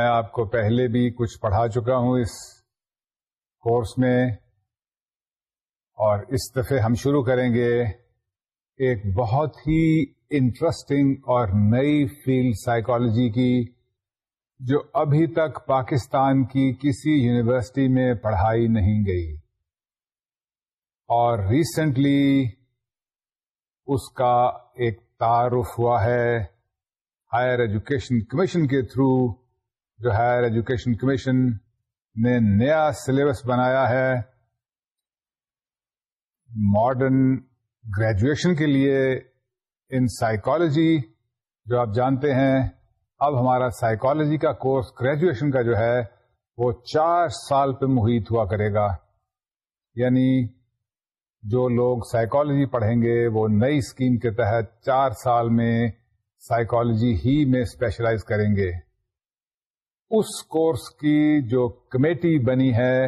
میں آپ کو پہلے بھی کچھ پڑھا چکا ہوں اس کورس میں اور اس دفعے ہم شروع کریں گے ایک بہت ہی انٹرسٹنگ اور نئی فیلڈ سائیکالوجی کی جو ابھی تک پاکستان کی کسی یونیورسٹی میں پڑھائی نہیں گئی اور ریسنٹلی اس کا ایک تعارف ہوا ہے ہائر ایجوکیشن کمیشن کے تھرو جو ہائر ایجوکیشن کمیشن نے نیا سلیبس بنایا ہے ماڈرن گریجویشن کے لیے ان سائیکالوجی جو آپ جانتے ہیں اب ہمارا سائیکالوجی کا کورس گریجویشن کا جو ہے وہ چار سال پہ محیط ہوا کرے گا یعنی جو لوگ سائیکالوجی پڑھیں گے وہ نئی اسکیم کے تحت چار سال میں سائیکالوجی ہی میں اسپیشلائز کریں گے اس کورس کی جو کمیٹی بنی ہے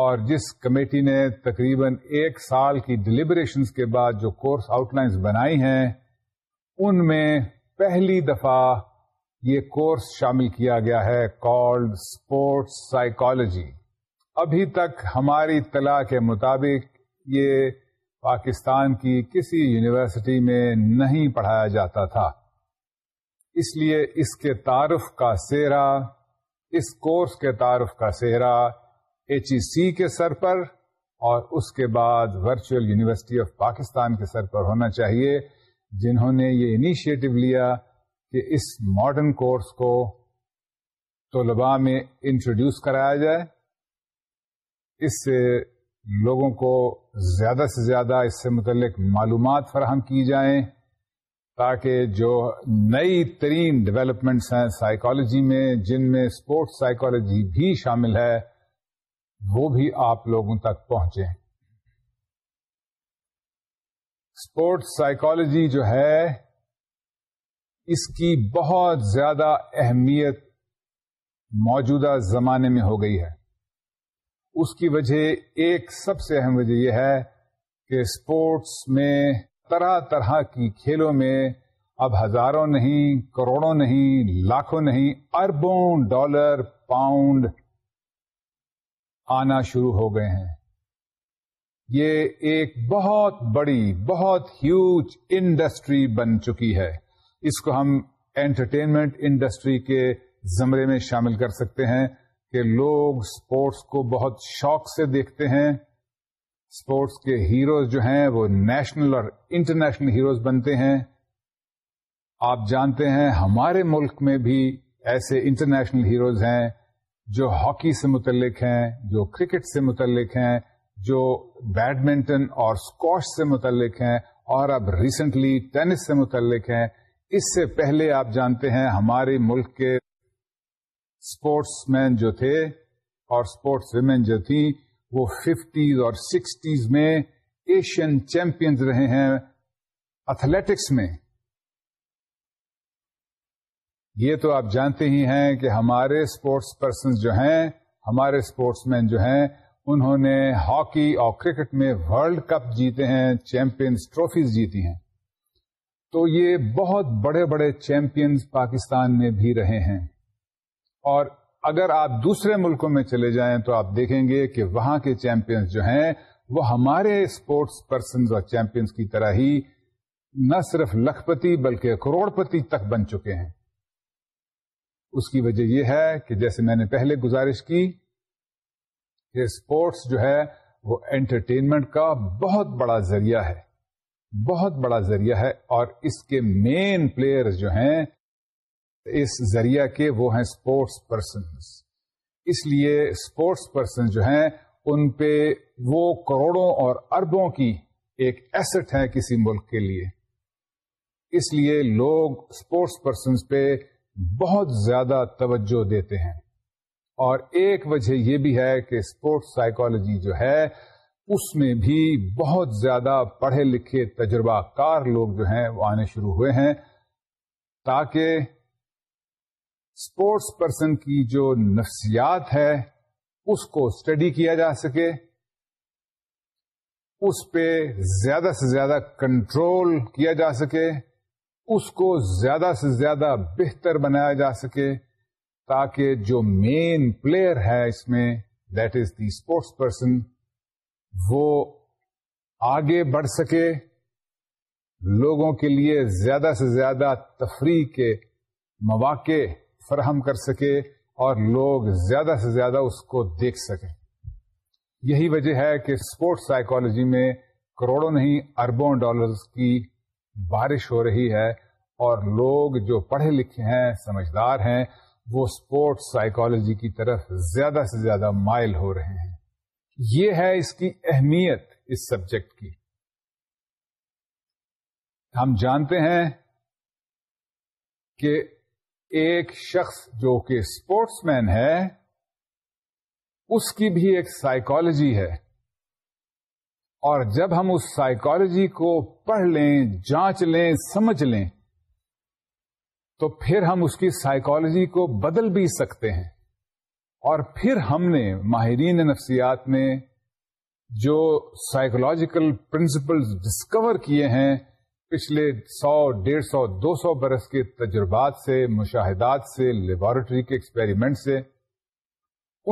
اور جس کمیٹی نے تقریباً ایک سال کی ڈلیبریشنس کے بعد جو کورس آؤٹ لائنس بنائی ہیں ان میں پہلی دفعہ یہ کورس شامل کیا گیا ہے کالڈ اسپورٹس سائیکالوجی ابھی تک ہماری اطلاع کے مطابق یہ پاکستان کی کسی یونیورسٹی میں نہیں پڑھایا جاتا تھا اس لیے اس کے تعارف کا سیرا اس کورس کے تعارف کا سیرا ایچ ای e سی کے سر پر اور اس کے بعد ورچوئل یونیورسٹی آف پاکستان کے سر پر ہونا چاہیے جنہوں نے یہ انیشیٹو لیا کہ اس ماڈرن کورس کو طلباء میں انٹروڈیوس کرایا جائے اس سے لوگوں کو زیادہ سے زیادہ اس سے متعلق معلومات فراہم کی جائیں تاکہ جو نئی ترین ڈیولپمنٹس ہیں سائیکالوجی میں جن میں اسپورٹس سائیکالوجی بھی شامل ہے وہ بھی آپ لوگوں تک پہنچے اسپورٹس سائیکالوجی جو ہے اس کی بہت زیادہ اہمیت موجودہ زمانے میں ہو گئی ہے اس کی وجہ ایک سب سے اہم وجہ یہ ہے کہ اسپورٹس میں طرح طرح کی کھیلوں میں اب ہزاروں نہیں کروڑوں نہیں لاکھوں نہیں اربوں ڈالر پاؤنڈ آنا شروع ہو گئے ہیں یہ ایک بہت بڑی بہت ہیوج انڈسٹری بن چکی ہے اس کو ہم انٹرٹینمنٹ انڈسٹری کے زمرے میں شامل کر سکتے ہیں کہ لوگ سپورٹس کو بہت شوق سے دیکھتے ہیں اسپورٹس کے ہیروز جو ہیں وہ نیشنل اور انٹرنیشنل ہیروز بنتے ہیں آپ جانتے ہیں ہمارے ملک میں بھی ایسے انٹرنیشنل ہیروز ہیں جو ہاکی سے متعلق ہیں جو کرکٹ سے متعلق ہیں جو بیڈمنٹن اور اسکوش سے متعلق ہیں اور اب ریسنٹلی ٹینس سے متعلق ہیں اس سے پہلے آپ جانتے ہیں ہمارے ملک کے اسپورٹس مین جو تھے اور اسپورٹس ویمن جو تھیں وہ ففٹیز اور سکسٹیز میں ایشین چیمپئنز رہے ہیں اتھلیٹکس میں یہ تو آپ جانتے ہی ہیں کہ ہمارے اسپورٹس پرسن جو ہیں ہمارے اسپورٹس مین جو ہیں انہوں نے ہاکی اور کرکٹ میں ورلڈ کپ جیتے ہیں چیمپئنس ٹرافیز جیتی ہیں تو یہ بہت بڑے بڑے چیمپئنز پاکستان میں بھی رہے ہیں اور اگر آپ دوسرے ملکوں میں چلے جائیں تو آپ دیکھیں گے کہ وہاں کے چیمپئنس جو ہیں وہ ہمارے اسپورٹس پرسنز اور چیمپئنس کی طرح ہی نہ صرف لکھپتی بلکہ کروڑ پتی تک بن چکے ہیں اس کی وجہ یہ ہے کہ جیسے میں نے پہلے گزارش کی کہ اسپورٹس جو ہے وہ انٹرٹینمنٹ کا بہت بڑا ذریعہ ہے بہت بڑا ذریعہ ہے اور اس کے مین پلیئرز جو ہیں اس ذریعہ کے وہ ہیں اسپورٹس پرسن اس لیے اسپورٹس پرسن جو ہیں ان پہ وہ کروڑوں اور اربوں کی ایک ایسٹ ہے کسی ملک کے لیے اس لیے لوگ اسپورٹس پرسن پہ بہت زیادہ توجہ دیتے ہیں اور ایک وجہ یہ بھی ہے کہ اسپورٹس سائیکولوجی جو ہے اس میں بھی بہت زیادہ پڑھے لکھے تجربہ کار لوگ جو ہیں وہ آنے شروع ہوئے ہیں تاکہ اسپورٹس پرسن کی جو نفسیات ہے اس کو اسٹڈی کیا جا سکے اس پہ زیادہ سے زیادہ کنٹرول کیا جا سکے اس کو زیادہ سے زیادہ بہتر بنایا جا سکے تاکہ جو مین پلیئر ہے اس میں that is the sports person وہ آگے بڑھ سکے لوگوں کے لیے زیادہ سے زیادہ تفریح کے مواقع فراہم کر سکے اور لوگ زیادہ سے زیادہ اس کو دیکھ سکے یہی وجہ ہے کہ اسپورٹس سائیکالوجی میں کروڑوں نہیں اربوں ڈالرز کی بارش ہو رہی ہے اور لوگ جو پڑھے لکھے ہیں سمجھدار ہیں وہ اسپورٹس سائیکالوجی کی طرف زیادہ سے زیادہ مائل ہو رہے ہیں یہ ہے اس کی اہمیت اس سبجیکٹ کی ہم جانتے ہیں کہ ایک شخص جو کہ اسپورٹس مین ہے اس کی بھی ایک سائیکالوجی ہے اور جب ہم اس سائیکالوجی کو پڑھ لیں جانچ لیں سمجھ لیں تو پھر ہم اس کی سائیکالوجی کو بدل بھی سکتے ہیں اور پھر ہم نے ماہرین نفسیات میں جو سائیکولوجیکل پرنسپل ڈسکور کیے ہیں پچھلے سو ڈیڑھ سو دو سو برس کے تجربات سے مشاہدات سے لیبارٹری کے ایکسپیریمنٹ سے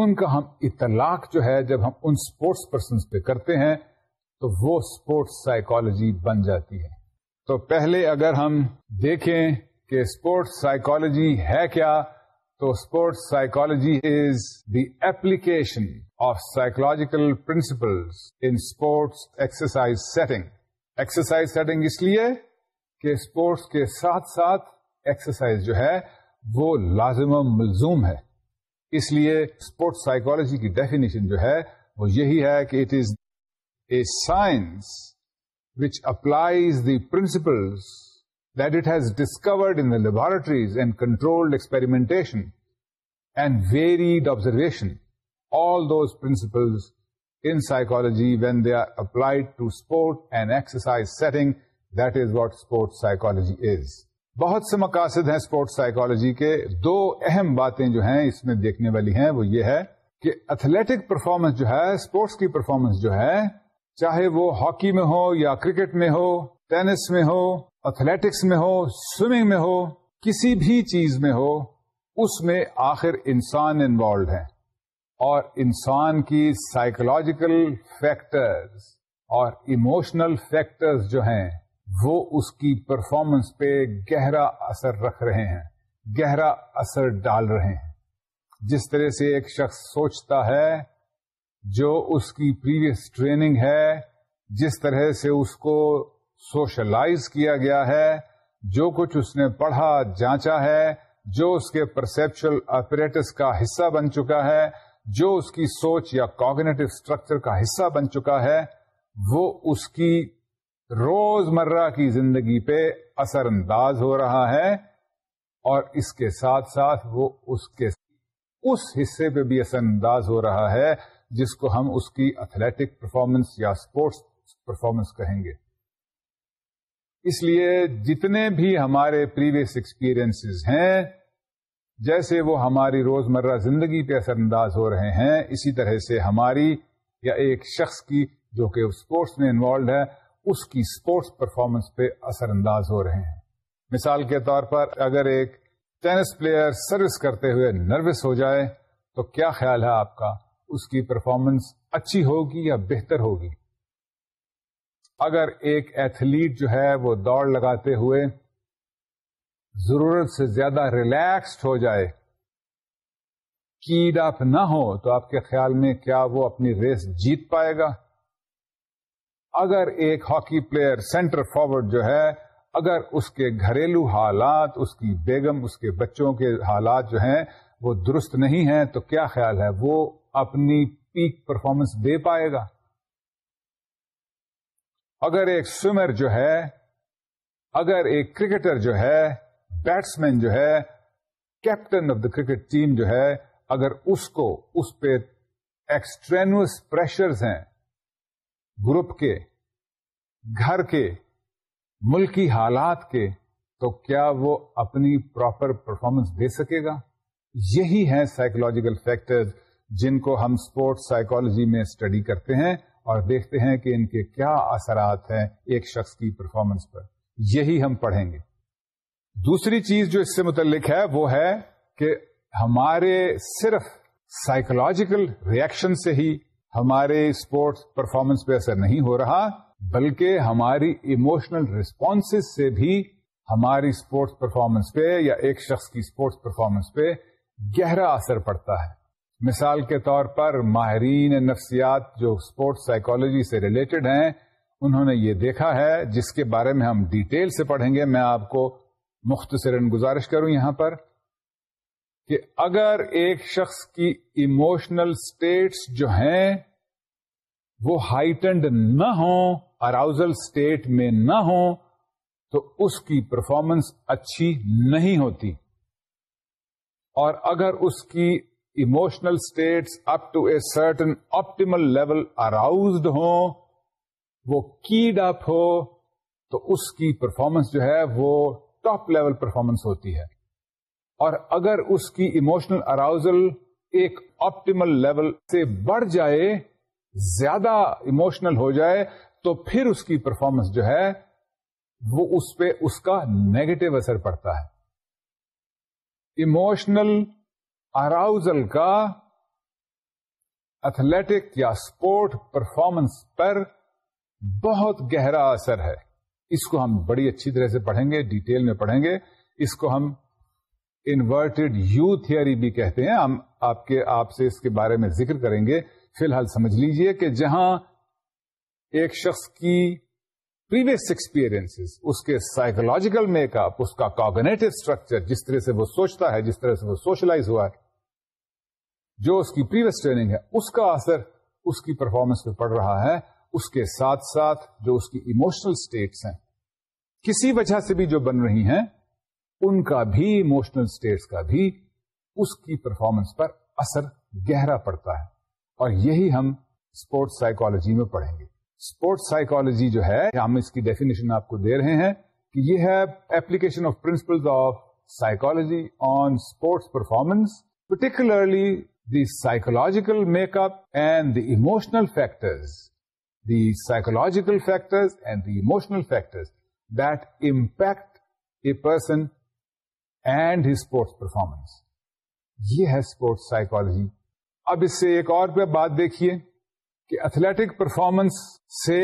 ان کا ہم اطلاق جو ہے جب ہم ان سپورٹس پرسنس پہ کرتے ہیں تو وہ سپورٹس سائیکالوجی بن جاتی ہے تو پہلے اگر ہم دیکھیں کہ سپورٹس سائیکالوجی ہے کیا تو sports psychology is the application of psychological principles in sports exercise setting exercise setting اس لیے کہ اسپورٹس کے ساتھ ساتھ ایکسرسائز جو ہے وہ لازم ملزوم ہے اس لیے اسپورٹس سائیکالوجی کی ڈیفینیشن جو ہے وہ یہی ہے کہ it is a science which applies the principle that it has discovered in laboratories and control experimentation and varied observation all those principles in psychology when they are applied to sport and exercise setting. That is what sports psychology is. بہت سے مقاصد ہیں sport psychology کے دو اہم باتیں جو ہیں اس میں دیکھنے والی ہیں وہ یہ ہے کہ اتھلیٹک پرفارمنس جو ہے اسپورٹس کی پرفارمنس جو ہے چاہے وہ ہاکی میں ہو یا کرکٹ میں ہو ٹینس میں ہو اتھلیٹکس میں ہو سوئمنگ میں ہو کسی بھی چیز میں ہو اس میں آخر انسان انوالوڈ ہے اور انسان کی سائیکولوجیکل فیکٹرز اور ایموشنل فیکٹرز جو ہیں وہ اس کی پرفارمنس پہ گہرا اثر رکھ رہے ہیں گہرا اثر ڈال رہے ہیں جس طرح سے ایک شخص سوچتا ہے جو اس کی پریویس ٹریننگ ہے جس طرح سے اس کو سوشلائز کیا گیا ہے جو کچھ اس نے پڑھا جانچا ہے جو اس کے پرسپچل اپریٹس کا حصہ بن چکا ہے جو اس کی سوچ یا کوگنیٹو اسٹرکچر کا حصہ بن چکا ہے وہ اس کی روز مرہ کی زندگی پہ اثر انداز ہو رہا ہے اور اس کے ساتھ ساتھ وہ اس کے اس حصے پہ بھی اثر انداز ہو رہا ہے جس کو ہم اس کی اتھلیٹک پرفارمنس یا اسپورٹس پرفارمنس کہیں گے اس لیے جتنے بھی ہمارے پریویس ایکسپیرینس ہیں جیسے وہ ہماری روزمرہ زندگی پہ اثر انداز ہو رہے ہیں اسی طرح سے ہماری یا ایک شخص کی جو کہ اسپورٹس میں انوالوڈ ہے اس کی اسپورٹس پرفارمنس پہ اثر انداز ہو رہے ہیں مثال کے طور پر اگر ایک ٹینس پلیئر سروس کرتے ہوئے نروس ہو جائے تو کیا خیال ہے آپ کا اس کی پرفارمنس اچھی ہوگی یا بہتر ہوگی اگر ایک ایتھلیٹ جو ہے وہ دوڑ لگاتے ہوئے ضرورت سے زیادہ ریلیکسڈ ہو جائے کیڈ اپ نہ ہو تو آپ کے خیال میں کیا وہ اپنی ریس جیت پائے گا اگر ایک ہاکی پلیئر سینٹر فارورڈ جو ہے اگر اس کے گھریلو حالات اس کی بیگم اس کے بچوں کے حالات جو ہیں وہ درست نہیں ہیں تو کیا خیال ہے وہ اپنی پیک پرفارمنس دے پائے گا اگر ایک سوئمر جو ہے اگر ایک کرکٹر جو ہے بیٹس مین جو ہے captain of the cricket team جو ہے اگر اس کو اس پہ ایکسٹرینوس پریشرز ہیں گروپ کے گھر کے ملکی حالات کے تو کیا وہ اپنی پراپر پرفارمنس دے سکے گا یہی ہے سائیکولوجیکل فیکٹر جن کو ہم اسپورٹس سائیکولوجی میں اسٹڈی کرتے ہیں اور دیکھتے ہیں کہ ان کے کیا اثرات ہیں ایک شخص کی پرفارمنس پر یہی ہم پڑھیں گے دوسری چیز جو اس سے متعلق ہے وہ ہے کہ ہمارے صرف سائیکولوجیکل ریئیکشن سے ہی ہمارے اسپورٹس پرفارمنس پہ اثر نہیں ہو رہا بلکہ ہماری ایموشنل ریسپونس سے بھی ہماری اسپورٹس پرفارمنس پہ یا ایک شخص کی اسپورٹس پرفارمنس پہ گہرا اثر پڑتا ہے مثال کے طور پر ماہرین نفسیات جو اسپورٹس سائیکولوجی سے ریلیٹڈ ہیں انہوں نے یہ دیکھا ہے جس کے بارے میں ہم ڈیٹیل سے پڑھیں گے میں آپ کو مختصرن گزارش کروں یہاں پر کہ اگر ایک شخص کی اموشنل اسٹیٹس جو ہیں وہ ہائٹنڈ نہ ہوں اراؤزل اسٹیٹ میں نہ ہوں تو اس کی پرفارمنس اچھی نہیں ہوتی اور اگر اس کی emotional states up to a certain optimal level aroused ہوں وہ کیڈ اپ ہو تو اس کی پرفارمنس جو ہے وہ ٹاپ لیول پرفارمنس ہوتی ہے اور اگر اس کی ایموشنل اراؤزل ایک آپٹیمل لیول سے بڑھ جائے زیادہ ایموشنل ہو جائے تو پھر اس کی پرفارمنس جو ہے وہ اس پہ اس کا نیگیٹو اثر پڑتا ہے ایموشنل اراؤزل کا ایتھلیٹک یا اسپورٹ پرفارمنس پر بہت گہرا اثر ہے اس کو ہم بڑی اچھی طرح سے پڑھیں گے ڈیٹیل میں پڑھیں گے اس کو ہم انورٹیڈ یو تھیئری بھی کہتے ہیں ہم آپ کے آپ سے اس کے بارے میں ذکر کریں گے فی الحال سمجھ لیجئے کہ جہاں ایک شخص کی پریویس ایکسپیرئنس اس کے سائکولوجیکل میک اپ اس کا کاگنیٹو اسٹرکچر جس طرح سے وہ سوچتا ہے جس طرح سے وہ سوشلائز ہوا ہے جو اس کی پریویس ٹریننگ ہے اس کا اثر اس کی پرفارمنس پہ پڑ رہا ہے اس کے ساتھ ساتھ جو اس کی اموشنل اسٹیٹس ہیں کسی وجہ سے بھی جو بن رہی ہیں ان کا بھی اموشنل اسٹیٹس کا بھی اس کی پرفارمنس پر اثر گہرا پڑتا ہے اور یہی ہم اسپورٹس سائیکولوجی میں پڑھیں گے اسپورٹس سائیکولوجی جو ہے ہم اس کی ڈیفینیشن آپ کو دے رہے ہیں کہ یہ ہے application of principle of psychology on sports performance particularly the psychological make up and the emotional factors the psychological factor and the emotional factor that impact the person and sports performance یہ ہے sports psychology اب اس سے ایک اور پہ بات دیکھیے کہ اتھلیٹک پرفارمنس سے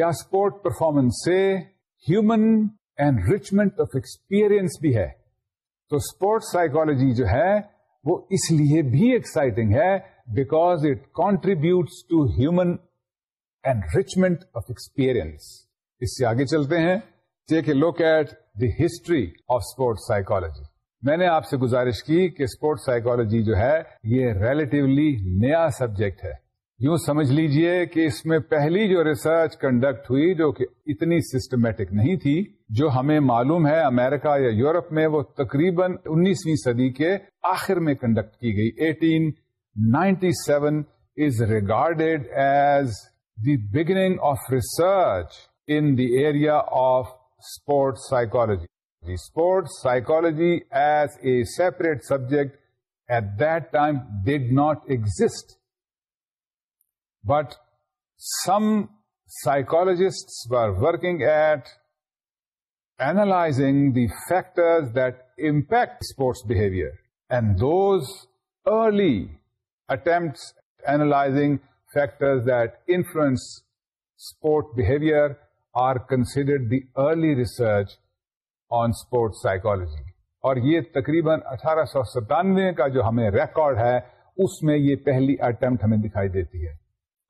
یا اسپورٹ پرفارمنس سے ہیومن اینڈ آف ایکسپیرئنس بھی ہے تو اسپورٹس سائیکالوجی جو ہے وہ اس لیے بھی ایکسائٹنگ ہے because it contributes to human enrichment enrichment of اس سے آگے چلتے ہیں take look at the history of sports psychology میں نے آپ سے گزارش کی کہ اسپورٹ سائیکولوجی جو ہے یہ ریلیٹیولی نیا سبجیکٹ ہے یوں سمجھ لیجئے کہ اس میں پہلی جو ریسرچ کنڈکٹ ہوئی جو کہ اتنی سسٹمیٹک نہیں تھی جو ہمیں معلوم ہے امریکہ یا یورپ میں وہ تقریباً انیسویں صدی کے آخر میں کنڈکٹ کی گئی eighteen ninety seven is recorded as the beginning of research in the area of sports psychology. The sports psychology as a separate subject at that time did not exist. But some psychologists were working at analyzing the factors that impact sports behavior. And those early attempts at analyzing influence sport behaviour are considered the early research on sport psychology. اور یہ تقریباً اٹھارہ سو ستانوے کا جو ہمیں record ہے اس میں یہ پہلی اٹمپٹ ہمیں دکھائی دیتی ہے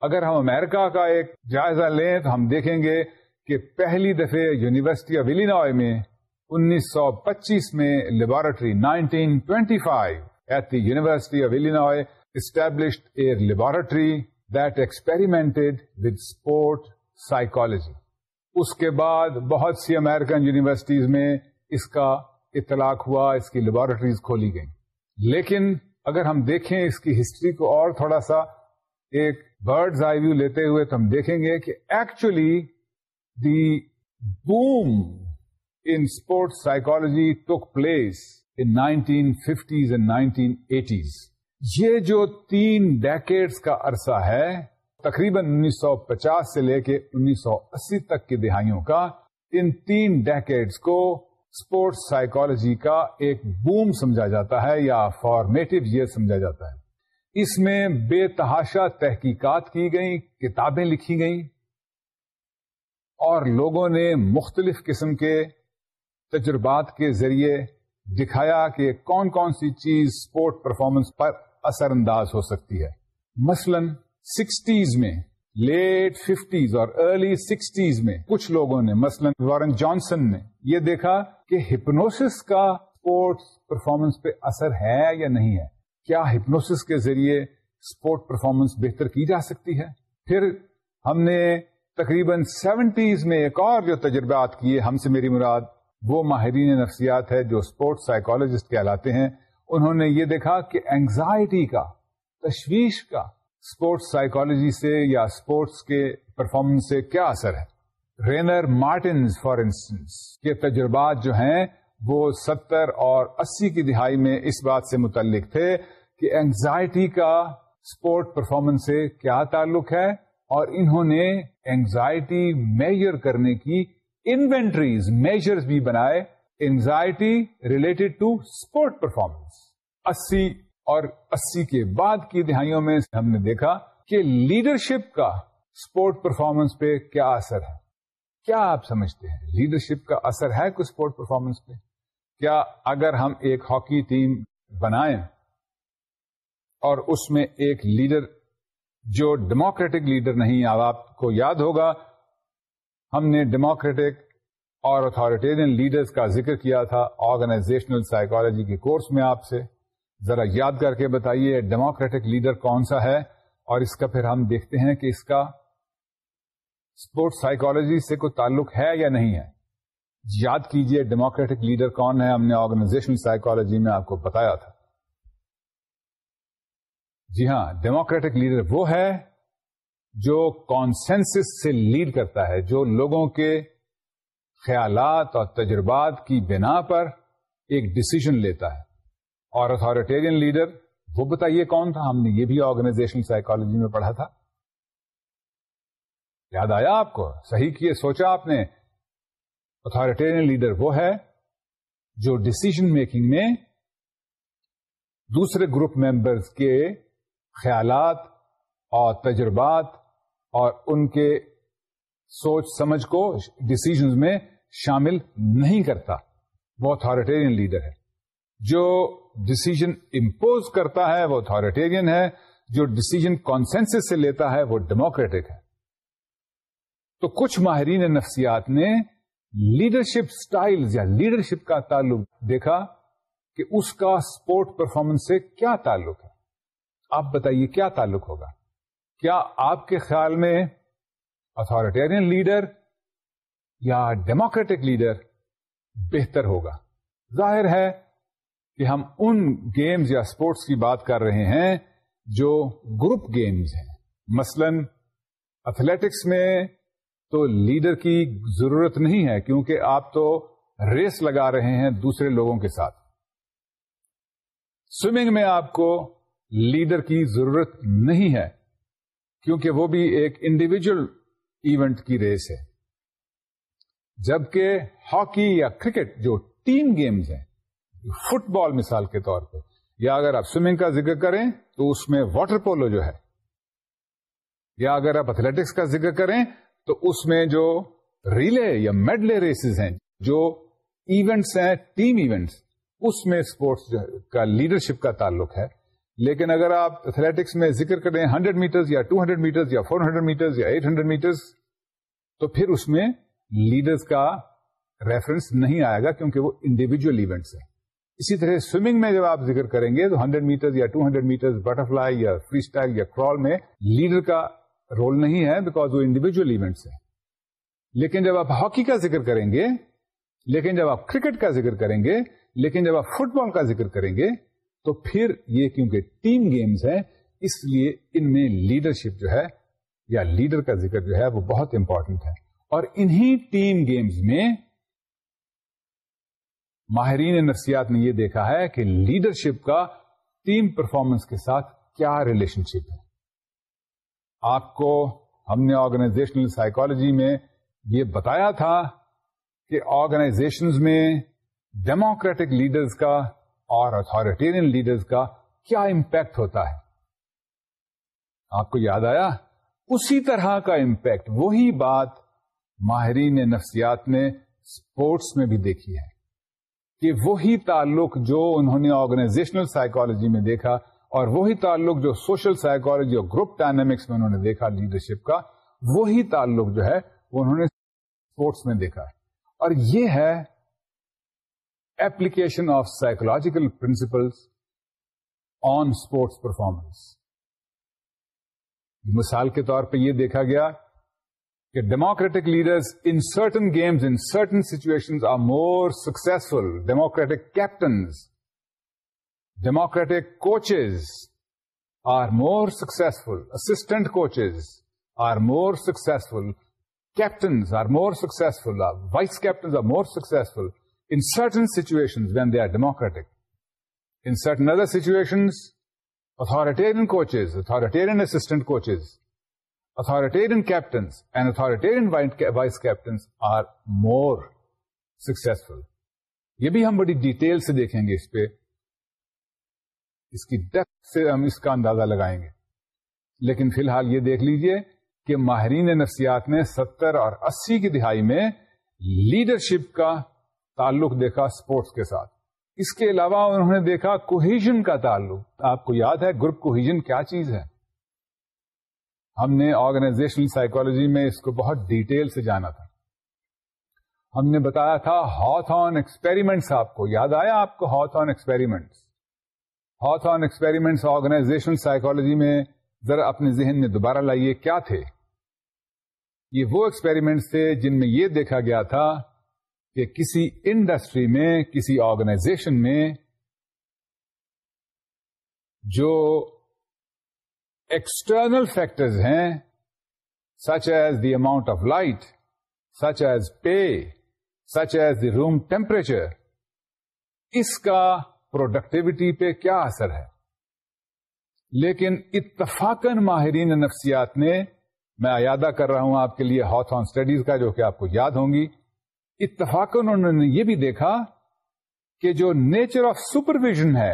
اگر ہم امریکہ کا ایک جائزہ لیں تو ہم دیکھیں گے کہ پہلی دفعہ یونیورسٹی آف ولی میں انیس سو پچیس میں laboratory nineteen twenty five at the university of ولی established a laboratory that experimented with sport psychology. اس کے بعد بہت سی امیرکن یونیورسٹیز میں اس کا اطلاق ہوا اس کی لیبورٹریز کھولی گئیں لیکن اگر ہم دیکھیں اس کی ہسٹری کو اور تھوڑا سا ایک برڈز آئی ویو لیتے ہوئے تو ہم دیکھیں گے کہ actually the boom in sport psychology took place in nineteen fifties and nineteen eighties یہ جو تین ڈیکیڈز کا عرصہ ہے تقریباً انیس سو پچاس سے لے کے انیس سو اسی تک کی دہائیوں کا ان تین ڈیکیڈز کو اسپورٹس سائیکالوجی کا ایک بوم سمجھا جاتا ہے یا فارمیٹو یہ سمجھا جاتا ہے اس میں بے تحاشا تحقیقات کی گئیں کتابیں لکھی گئیں اور لوگوں نے مختلف قسم کے تجربات کے ذریعے دکھایا کہ کون کون سی چیز اسپورٹ پرفارمنس پر اثر انداز ہو سکتی ہے مثلا سکسٹیز میں لیٹ ففٹیز اور ارلی سکسٹیز میں کچھ لوگوں نے مثلا وارن جانسن نے یہ دیکھا کہ ہپنوسس کا اسپورٹس پرفارمنس پہ اثر ہے یا نہیں ہے کیا ہپنوسس کے ذریعے اسپورٹ پرفارمنس بہتر کی جا سکتی ہے پھر ہم نے تقریباً سیونٹیز میں ایک اور جو تجربات کیے ہم سے میری مراد وہ ماہرین نفسیات ہے جو اسپورٹس سائیکالوجسٹ کہلاتے ہیں انہوں نے یہ دیکھا کہ اینگزائٹی کا تشویش کا اسپورٹس سائیکالوجی سے یا اسپورٹس کے پرفارمنس سے کیا اثر ہے رینر مارٹنز فار انسٹنس کے تجربات جو ہیں وہ ستر اور اسی کی دہائی میں اس بات سے متعلق تھے کہ اینگزائٹی کا اسپورٹ پرفارمنس سے کیا تعلق ہے اور انہوں نے اینگزائٹی میجر کرنے کی انوینٹریز میجرز بھی بنائے anxiety related to sport performance اسی اور اسی کے بعد کی دہائیوں میں ہم نے دیکھا کہ لیڈرشپ کا اسپورٹ پرفارمنس پہ کیا اثر ہے کیا آپ سمجھتے ہیں لیڈرشپ کا اثر ہے کچھ اسپورٹ پرفارمنس پہ کیا اگر ہم ایک ہاکی ٹیم بنائیں اور اس میں ایک لیڈر جو ڈیموکریٹک لیڈر نہیں آپ کو یاد ہوگا ہم نے ڈیموکریٹک اور اتھارٹیرین لیڈرز کا ذکر کیا تھا آرگنائزیشنل سائیکالوجی کے کورس میں آپ سے ذرا یاد کر کے بتائیے ڈیموکریٹک لیڈر کون سا ہے اور اس کا پھر ہم دیکھتے ہیں کہ اس کا اسپورٹس سائیکالوجی سے کوئی تعلق ہے یا نہیں ہے یاد کیجئے ڈیموکریٹک لیڈر کون ہے ہم نے آرگنائزیشنل سائیکالوجی میں آپ کو بتایا تھا جی ہاں ڈیموکریٹک لیڈر وہ ہے جو کانسینس سے لیڈ کرتا ہے جو لوگوں کے خیالات اور تجربات کی بنا پر ایک ڈسیزن لیتا ہے اور اتارٹیرین لیڈر وہ بتائیے کون تھا ہم نے یہ بھی آرگنائزیشن سائیکولوجی میں پڑھا تھا یاد آیا آپ کو صحیح کیے سوچا آپ نے اتارٹیرین لیڈر وہ ہے جو ڈسیزن میکنگ میں دوسرے گروپ ممبرز کے خیالات اور تجربات اور ان کے سوچ سمجھ کو ڈسیزن میں شامل نہیں کرتا وہ اتارٹیرین لیڈر ہے جو ڈسیزن امپوز کرتا ہے وہ اتارٹیرین ہے جو ڈسیزن کانسینس سے لیتا ہے وہ ڈیموکریٹک ہے تو کچھ ماہرین نفسیات نے لیڈرشپ اسٹائل یا لیڈرشپ کا تعلق دیکھا کہ اس کا سپورٹ پرفارمنس سے کیا تعلق ہے آپ بتائیے کیا تعلق ہوگا کیا آپ کے خیال میں اتوریٹیرئن لیڈر یا ڈیموکریٹک لیڈر بہتر ہوگا ظاہر ہے کہ ہم ان گیمز یا اسپورٹس کی بات کر رہے ہیں جو گروپ گیمز ہیں مثلا اتلیٹکس میں تو لیڈر کی ضرورت نہیں ہے کیونکہ آپ تو ریس لگا رہے ہیں دوسرے لوگوں کے ساتھ سوئمنگ میں آپ کو لیڈر کی ضرورت نہیں ہے کیونکہ وہ بھی ایک انڈیویجل ایونٹ کی ریس ہے جبکہ ہاکی یا کرکٹ جو ٹیم گیمز ہیں فٹ بال مثال کے طور پہ یا اگر آپ سوئمنگ کا ذکر کریں تو اس میں واٹر پولو جو ہے یا اگر آپ اتھلیٹکس کا ذکر کریں تو اس میں جو ریلے یا میڈلے ریسز ہیں جو ایونٹس ہیں ٹیم ایونٹس اس میں اسپورٹس کا لیڈرشپ کا تعلق ہے لیکن اگر آپ ایتھلیٹکس میں ذکر کریں ہنڈریڈ میٹرز یا ٹو ہنڈریڈ میٹرز یا فور ہنڈریڈ میٹرز یا ایٹ ہنڈریڈ میٹرز تو پھر اس میں لیڈرز کا ریفرنس نہیں آئے گا کیونکہ وہ انڈیویجل ایونٹس ہیں اسی طرح سوئمنگ میں جب آپ ذکر کریں گے تو ہنڈریڈ میٹرز یا two hundred metre butterfly یا فری اسٹائل یا کرال میں لیڈر کا رول نہیں ہے بیکاز وہ انڈیویجل ایونٹس ہیں لیکن جب آپ ہاکی کا ذکر کریں گے لیکن جب آپ کرکٹ کا ذکر کریں گے لیکن جب آپ فٹ بال کا ذکر کریں گے تو پھر یہ کیونکہ ٹیم گیمز ہیں اس لیے ان میں لیڈرشپ جو ہے یا لیڈر کا ذکر جو ہے وہ بہت امپورٹنٹ ہے اور انہی ٹیم گیمز میں ماہرین نفسیات نے یہ دیکھا ہے کہ لیڈرشپ کا ٹیم پرفارمنس کے ساتھ کیا ریلیشن شپ ہے آپ کو ہم نے آرگنائزیشنل سائیکولوجی میں یہ بتایا تھا کہ آرگنائزیشن میں ڈیموکریٹک لیڈرز کا اور اتارٹیرین لیڈرز کا کیا امپیکٹ ہوتا ہے آپ کو یاد آیا اسی طرح کا امپیکٹ وہی بات ماہرین نفسیات نے اسپورٹس میں بھی دیکھی ہے کہ وہی تعلق جو انہوں نے آرگنائزیشنل سائیکولوجی میں دیکھا اور وہی تعلق جو سوشل سائیکولوجی اور گروپ ڈائنامکس میں انہوں نے دیکھا لیڈرشپ کا وہی تعلق جو ہے وہ انہوں نے اسپورٹس میں دیکھا ہے اور یہ ہے application of psychological principle on sports performance مثال کے طور پہ یہ دیکھا گیا کہ democratic leaders in certain games in certain situation are more successful democratic captains democratic coaches are more successful assistant coaches are more successful captains are more successful vice captains are more successful certain situation when they are democratic یہ بھی ہم بڑی detail سے دیکھیں گے اس پہ اس کی death سے ہم اس کا اندازہ لگائیں گے لیکن فی الحال یہ دیکھ لیجئے کہ ماہرین نفسیات نے ستر اور اسی کی دہائی میں لیڈرشپ کا تعلق دیکھا اسپورٹس کے ساتھ اس کے علاوہ انہوں نے دیکھا کوہیجن کا تعلق آپ کو یاد ہے گروپ کیا چیز ہے ہم نے آرگنائزیشن سائیکولوجی میں اس کو بہت ڈیٹیل سے جانا تھا ہم نے بتایا تھا ہاتھ آن ایکسپیریمنٹس آپ کو یاد آیا آپ کو ہاتھ آن ایکسپیریمنٹس ہاتھ آن ایکسپیریمنٹس آرگنائزیشنل سائیکولوجی میں ذرا اپنے ذہن میں دوبارہ لائیے کیا تھے یہ وہ ایکسپیریمنٹس تھے جن میں یہ دیکھا گیا تھا کہ کسی انڈسٹری میں کسی آرگنائزیشن میں جو ایکسٹرنل فیکٹرز ہیں such as the amount of light such as pay such as the room temperature اس کا پروڈکٹیوٹی پہ کیا اثر ہے لیکن اتفاقن ماہرین نفسیات نے میں ایادہ کر رہا ہوں آپ کے لیے ہاتھ آن اسٹڈیز کا جو کہ آپ کو یاد ہوں گی اتفاق یہ بھی دیکھا کہ جو نیچر آف سپرویژن ہے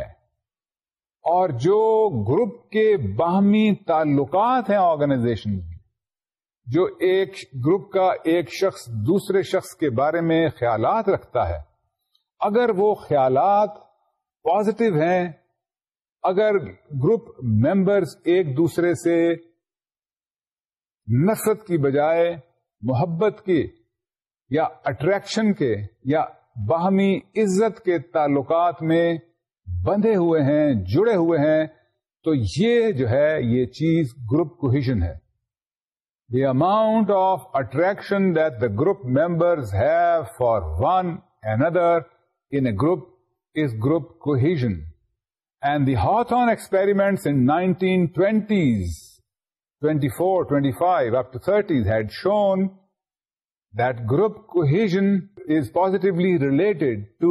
اور جو گروپ کے باہمی تعلقات ہیں آرگنائزیشن جو ایک گروپ کا ایک شخص دوسرے شخص کے بارے میں خیالات رکھتا ہے اگر وہ خیالات پازیٹو ہیں اگر گروپ ممبرز ایک دوسرے سے نفرت کی بجائے محبت کی یا اٹریکشن کے یا باہمی عزت کے تعلقات میں بندھے ہوئے ہیں جڑے ہوئے ہیں تو یہ جو ہے یہ چیز گروپ کوہیشن ہے the amount of attraction that the group members have for one another in group is group cohesion and the ہاتھ on experiments in nineteen twenties twenty four twenty five to thirties had shown that group cohesion is positively related to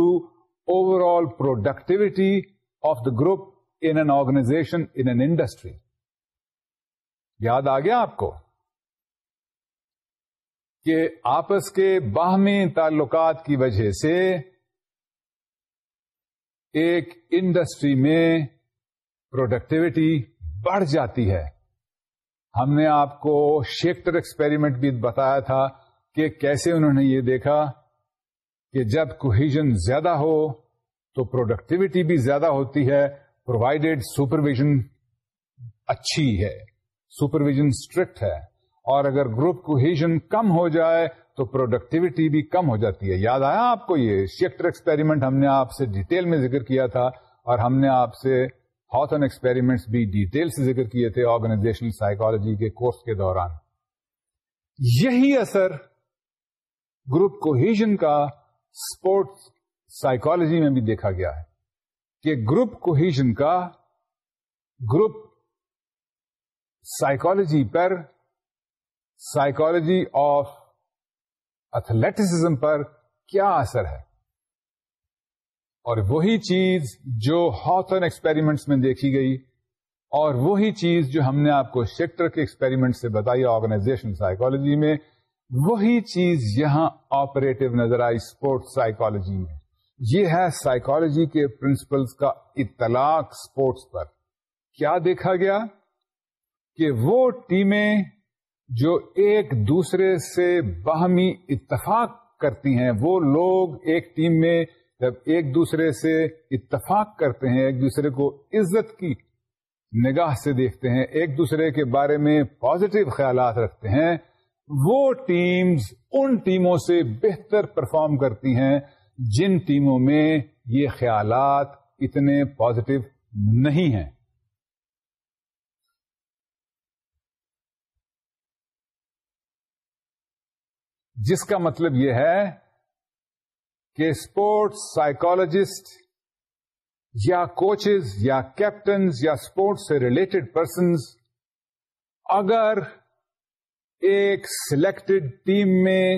overall productivity of the group in an organization, in an industry. یاد آگیا آپ کو کہ آپس کے باہمی تعلقات کی وجہ سے ایک انڈسٹری میں پروڈکٹیوٹی بڑھ جاتی ہے ہم نے آپ کو شیکٹر ایکسپیریمنٹ بھی بتایا تھا کہ کیسے انہوں نے یہ دیکھا کہ جب کوہیجن زیادہ ہو تو پروڈکٹیوٹی بھی زیادہ ہوتی ہے پرووائڈیڈ سپرویژن اچھی ہے سپرویژن اسٹرکٹ ہے اور اگر گروپ کوہیجن کم ہو جائے تو پروڈکٹیوٹی بھی کم ہو جاتی ہے یاد آیا آپ کو یہ شیکٹر ایکسپیریمنٹ ہم نے آپ سے ڈیٹیل میں ذکر کیا تھا اور ہم نے آپ سے ہاٹن ایکسپیریمنٹ بھی ڈیٹیل سے ذکر کیے تھے آرگنائزیشن سائیکالوجی کے کورس کے دوران یہی اثر گروپ کوہیجن کا اسپورٹس سائیکالوجی میں بھی دیکھا گیا ہے کہ گروپ کوہیجن کا گروپ سائیکالوجی پر سائیکالوجی آف اتلیٹکزم پر کیا اثر ہے اور وہی چیز جو ہاتھن ایکسپیریمنٹس میں دیکھی گئی اور وہی چیز جو ہم نے آپ کو شیکٹر کے ایکسپیریمنٹ سے بتائی آرگنائزیشن سائیکالوجی میں وہی چیز یہاں آپریٹو نظر آئی اسپورٹس سائیکولوجی میں یہ ہے سائیکالوجی کے پرنسپلس کا اطلاق اسپورٹس پر کیا دیکھا گیا کہ وہ ٹیمیں جو ایک دوسرے سے باہمی اتفاق کرتی ہیں وہ لوگ ایک ٹیم میں جب ایک دوسرے سے اتفاق کرتے ہیں ایک دوسرے کو عزت کی نگاہ سے دیکھتے ہیں ایک دوسرے کے بارے میں پازیٹو خیالات رکھتے ہیں وہ ٹیمز ان ٹیموں سے بہتر پرفارم کرتی ہیں جن ٹیموں میں یہ خیالات اتنے پازیٹو نہیں ہیں جس کا مطلب یہ ہے کہ اسپورٹس سائیکالوجسٹ یا کوچز یا کیپٹنز یا اسپورٹس سے ریلیٹڈ پرسنز اگر ایک سلیکٹڈ ٹیم میں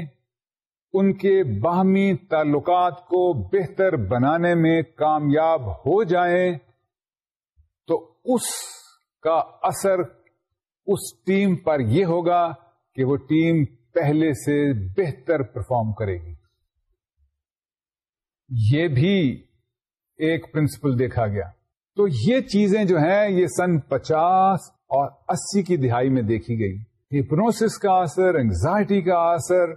ان کے باہمی تعلقات کو بہتر بنانے میں کامیاب ہو جائیں تو اس کا اثر اس ٹیم پر یہ ہوگا کہ وہ ٹیم پہلے سے بہتر پرفارم کرے گی یہ بھی ایک پرنسپل دیکھا گیا تو یہ چیزیں جو ہیں یہ سن پچاس اور اسی کی دہائی میں دیکھی گئی ہپنوسس کا اثر انگزائٹی کا اثر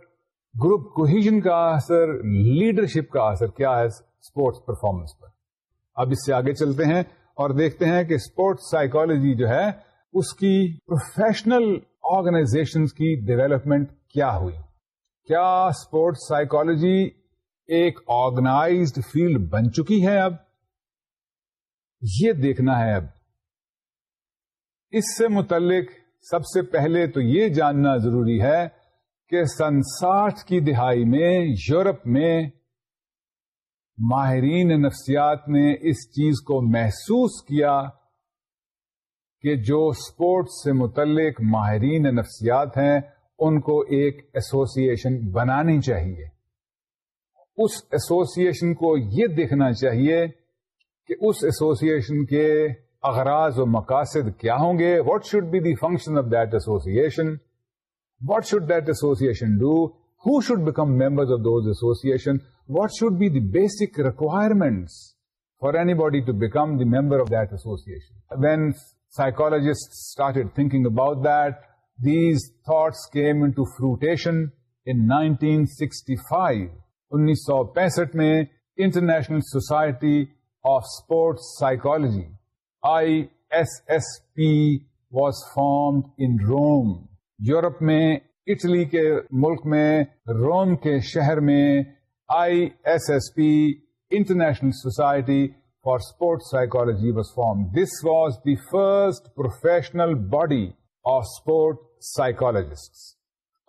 گروپ کوہیجن کا اثر لیڈرشپ کا اثر کیا ہے اسپورٹس پرفارمنس پر اب اس سے آگے چلتے ہیں اور دیکھتے ہیں کہ اسپورٹس سائیکولوجی جو ہے اس کی پروفیشنل آرگنائزیشن کی ڈیویلپمنٹ کیا ہوئی کیا اسپورٹس سائیکولوجی ایک آرگنائزڈ فیلڈ بن چکی ہے اب یہ دیکھنا ہے اب اس سے متعلق سب سے پہلے تو یہ جاننا ضروری ہے کہ سن ساٹھ کی دہائی میں یورپ میں ماہرین نفسیات نے اس چیز کو محسوس کیا کہ جو اسپورٹس سے متعلق ماہرین نفسیات ہیں ان کو ایک ایسوسی ایشن بنانی چاہیے اس ایسوسی ایشن کو یہ دیکھنا چاہیے کہ اس ایسوسیشن کے اغراض و مقاصد کیا ہوں گے what should be the function of that association what should that association do who should become member of those association what should be the basic requirements for anybody to become the member of that association when psychologist started thinking about that these thoughts came into fruition in nineteen sixty five انیس سو پینسٹھ میں international society of sports psychology I S S P was formed in Rome Europe میں Italy کے ملک میں Rome کے شہر میں I S S P international society for sports psychology was formed this was the first professional body of sport psychologist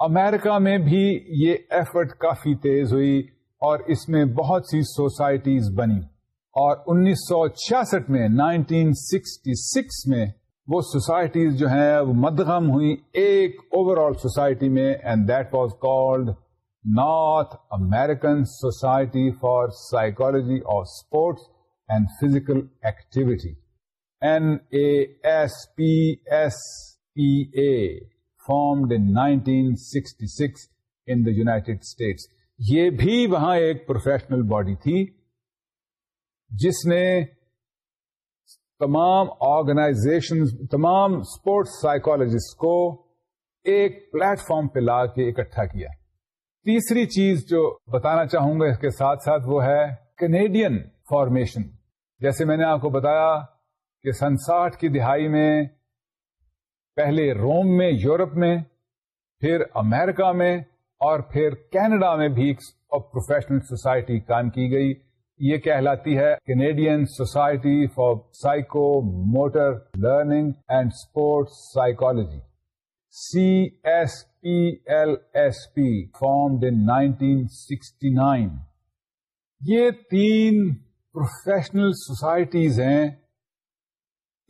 America میں بھی یہ ایفرٹ کافی تیز ہوئی اور اس میں بہت سی سوسائٹیز بنی اور انیس سو چھیاسٹھ میں نائنٹین سکسٹی سکس میں وہ سوسائٹیز جو ہیں وہ مدغم ہوئی ایک اوور آل سوسائٹی میں and that was called North American Society for Psychology of Sports and Physical Activity N A S P S P A formed in nineteen sixty six in the United States یہ بھی وہاں ایک professional body تھی جس نے تمام organization تمام sports psychologist کو ایک پلیٹ فارم پہ لا کے اکٹھا کیا تیسری چیز جو بتانا چاہوں گا اس کے ساتھ ساتھ وہ ہے کینیڈین فارمیشن جیسے میں نے آپ کو بتایا کہ سن ساٹھ کی دہائی میں پہلے روم میں یورپ میں پھر امریکہ میں اور پھر کینیڈا میں بھی پروفیشنل سوسائٹی کام کی گئی یہ کہلاتی ہے Canadian Society for Psychomotor Learning and Sports Psychology C S P L S P formed in 1969 یہ تین پروفیشنل سوسائٹیز ہیں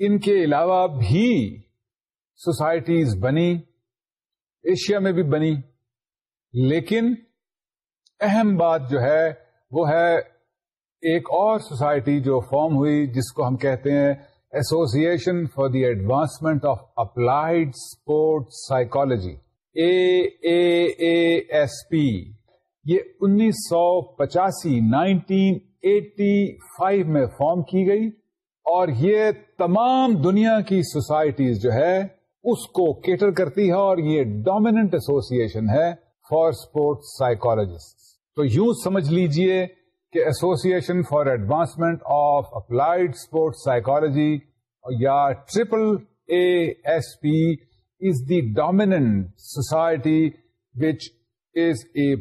ان کے علاوہ بھی سوسائٹیز بنی ایشیا میں بھی بنی لیکن اہم بات جو ہے وہ ہے ایک اور سوسائٹی جو فارم ہوئی جس کو ہم کہتے ہیں Association for the Advancement of Applied Sport Psychology A A A S P یہ انیس سو پچاسی نائنٹین ایٹی فائیو میں فارم کی گئی اور یہ تمام دنیا کی سوسائٹیز جو ہے اس کو کیٹر کرتی ہے اور یہ ڈومیننٹ ایسوسیشن ہے فار اسپورٹ سائیکالوجسٹ تو یوں سمجھ لیجئے کہ Association for Advancement of Applied Sports Psychology یا triple A S P is the dominant society which is a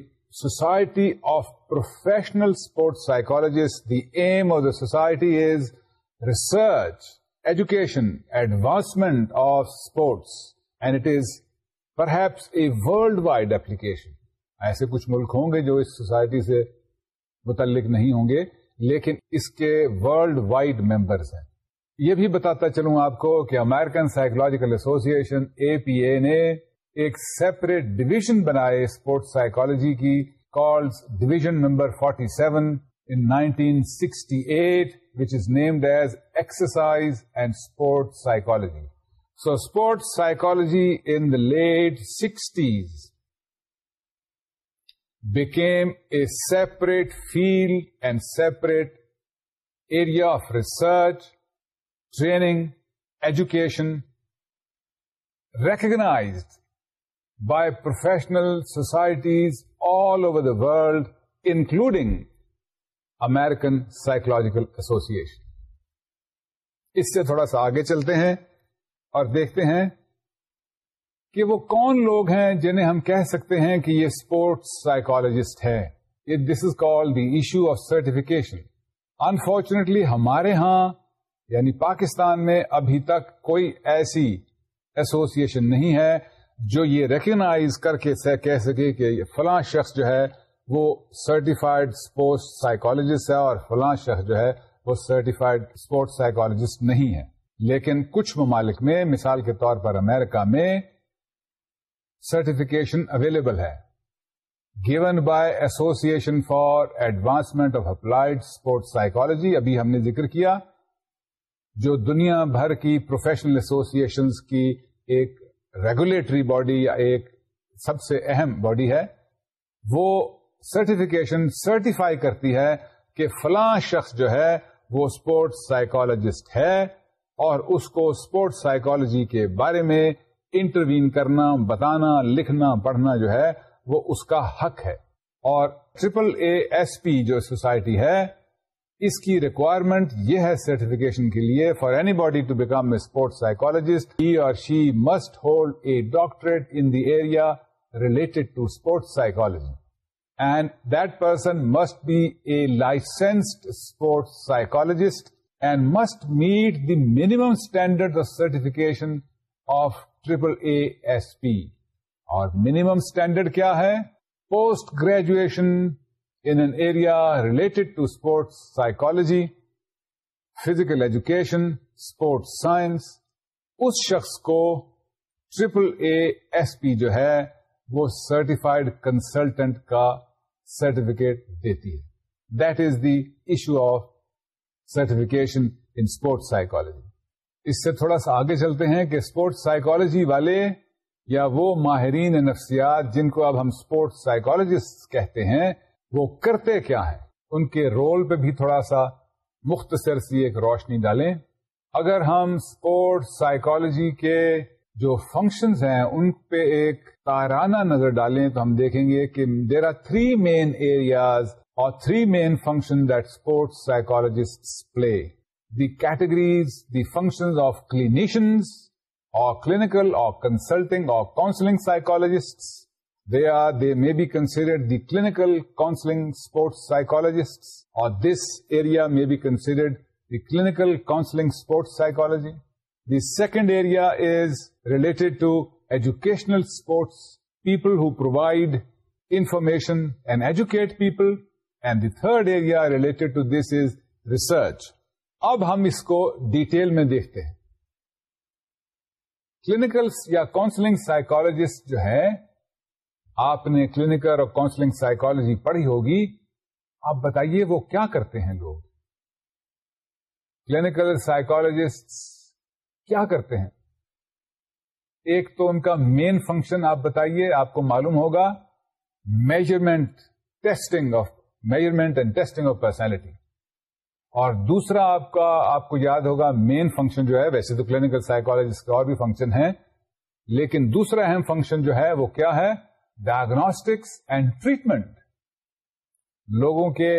society of professional sports psychologist the aim of the society is research education advancement of sports and it is perhaps a worldwide application ایسے کچھ ملک ہوں گے جو اس society سے متعلق نہیں ہوں گے لیکن اس کے ورلڈ وائڈ ممبرز ہیں یہ بھی بتاتا چلوں آپ کو کہ American Psychological Association A P A نے ایک سیپریٹ ڈویژن بنائے اسپورٹس سائیکالوجی کی calls division number 47 seven in nineteen sixty eight which is named as exercise and sport psychology so sports psychology in sixties became a separate field and separate area of research, training, education, recognized by professional societies all over the world, including American Psychological Association. اس سے تھوڑا سا آگے چلتے ہیں اور دیکھتے ہیں کہ وہ کون لوگ ہیں جنہیں ہم کہہ سکتے ہیں کہ یہ اسپورٹس سائیکالوجسٹ ہے this is call the issue of certification unfortunately ہمارے ہاں یعنی پاکستان میں ابھی تک کوئی ایسی ایسوسیشن نہیں ہے جو یہ ریکگناز کر کے کہہ سکے کہ فلاں شخص جو ہے وہ سرٹیفائڈ اسپورٹس سائیکالوجسٹ ہے اور فلاں شخص جو ہے وہ سرٹیفائڈ اسپورٹس سائیکالوجسٹ نہیں ہے لیکن کچھ ممالک میں مثال کے طور پر امریکہ میں سرٹیفکیشن اویلیبل ہے given by association for advancement of applied sports psychology ابھی ہم نے ذکر کیا جو دنیا بھر کی پروفیشنل ایسوسیشنز کی ایک ریگولیٹری باڈی یا ایک سب سے اہم باڈی ہے وہ سرٹیفکیشن سرٹیفائی کرتی ہے کہ فلاں شخص جو ہے وہ اسپورٹس سائیکالوجسٹ ہے اور اس کو اسپورٹس سائیکولوجی کے بارے میں انٹروین کرنا بتانا لکھنا پڑھنا جو ہے وہ اس کا حق ہے اور ٹریپل اے ایس پی جو سوسائٹی ہے اس کی ریکوائرمنٹ یہ ہے سرٹیفکیشن کے لیے for anybody to become a sports psychologist he اور she must hold a doctorate in the area related to sports psychology and that person must be a licensed sports psychologist and must meet the minimum standard of certification of triple A S P اور minimum standard کیا ہے post graduation in an area related to sports psychology physical education sports science اس شخص کو triple A S P جو ہے وہ certified consultant کا certificate دیتی ہے that is the issue of certification in sports psychology اس سے تھوڑا سا آگے چلتے ہیں کہ اسپورٹس سائیکالوجی والے یا وہ ماہرین نفسیات جن کو اب ہم اسپورٹس سائیکالوجسٹ کہتے ہیں وہ کرتے کیا ہیں ان کے رول پہ بھی تھوڑا سا مختصر سی ایک روشنی ڈالیں اگر ہم اسپورٹس سائیکولوجی کے جو فنکشنز ہیں ان پہ ایک تارانہ نظر ڈالیں تو ہم دیکھیں گے کہ there are three main areas اور three main function that sports psychologist play the categories, the functions of clinicians or clinical or consulting or counseling psychologists. They may be considered the clinical counseling sports psychologists, or this area may be considered the clinical counseling sports psychology. The second area is related to educational sports, people who provide information and educate people. And the third area related to this is research. اب ہم اس کو detail میں دیکھتے ہیں clinical یا counselling psychologist جو ہے آپ نے کلینکل اور کاؤنسلنگ سائیکولوجی پڑھی ہوگی آپ بتائیے وہ کیا کرتے ہیں لوگ کلینکل سائیکولوجسٹ کیا کرتے ہیں ایک تو ان کا مین فنکشن آپ بتائیے آپ کو معلوم ہوگا measurement testing of measurement and testing of personality اور دوسرا آپ کا آپ کو یاد ہوگا مین فنکشن جو ہے ویسے تو کلینکل سائیکولوجسٹ کا اور بھی فنکشن ہے لیکن دوسرا اہم فنکشن جو ہے وہ کیا ہے ڈائگنوسٹکس اینڈ ٹریٹمنٹ لوگوں کے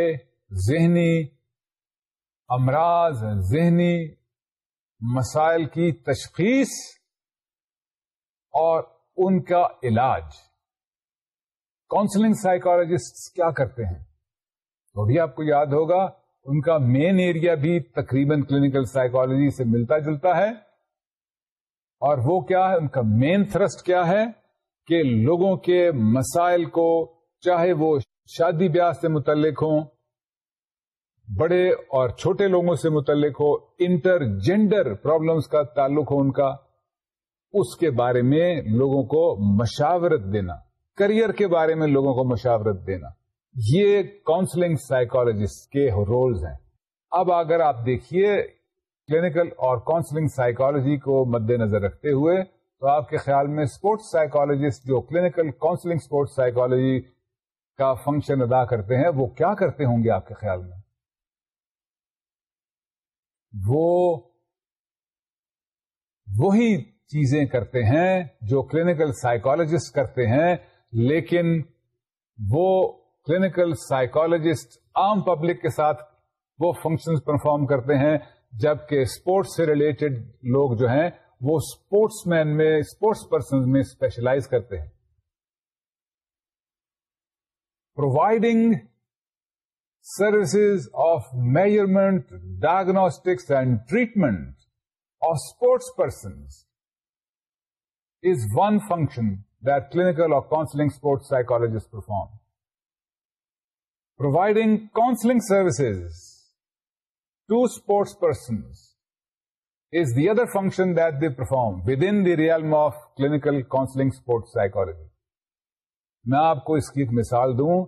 ذہنی امراض ذہنی مسائل کی تشخیص اور ان کا علاج کاؤنسلنگ سائیکالوجسٹ کیا کرتے ہیں وہ بھی آپ کو یاد ہوگا ان کا مین ایریا بھی تقریباً کلینکل سائیکولوجی سے ملتا جلتا ہے اور وہ کیا ہے ان کا مین تھرسٹ کیا ہے کہ لوگوں کے مسائل کو چاہے وہ شادی بیاہ سے متعلق ہوں بڑے اور چھوٹے لوگوں سے متعلق ہو انٹر جینڈر پرابلمس کا تعلق ہو ان کا اس کے بارے میں لوگوں کو مشاورت دینا کریئر کے بارے میں لوگوں کو مشاورت دینا یہ کاؤنسلنگ سائیکولوجسٹ کے رولز ہیں اب اگر آپ دیکھیے کلینکل اور کاؤنسلنگ سائیکولوجی کو مد نظر رکھتے ہوئے تو آپ کے خیال میں اسپورٹس سائیکالوجسٹ جو کلینکل کاؤنسلنگ اسپورٹس سائیکولوجی کا فنکشن ادا کرتے ہیں وہ کیا کرتے ہوں گے آپ کے خیال میں وہ وہی چیزیں کرتے ہیں جو کلینکل سائیکولوجسٹ کرتے ہیں لیکن وہ کلینکل سائیکالوجسٹ عام پبلک کے ساتھ وہ فنکشن پرفارم کرتے ہیں جبکہ اسپورٹس سے ریلیٹڈ لوگ جو ہیں وہ اسپورٹس مین میں اسپورٹس پرسن میں اسپیشلائز کرتے ہیں providing services of measurement diagnostics and treatment of sports person is one function clinical or counselling sports psychologists perform providing counselling services to sports person is the other function that they perform within the realm of clinical counselling sports psychology میں آپ کو اس کی ایک مثال دوں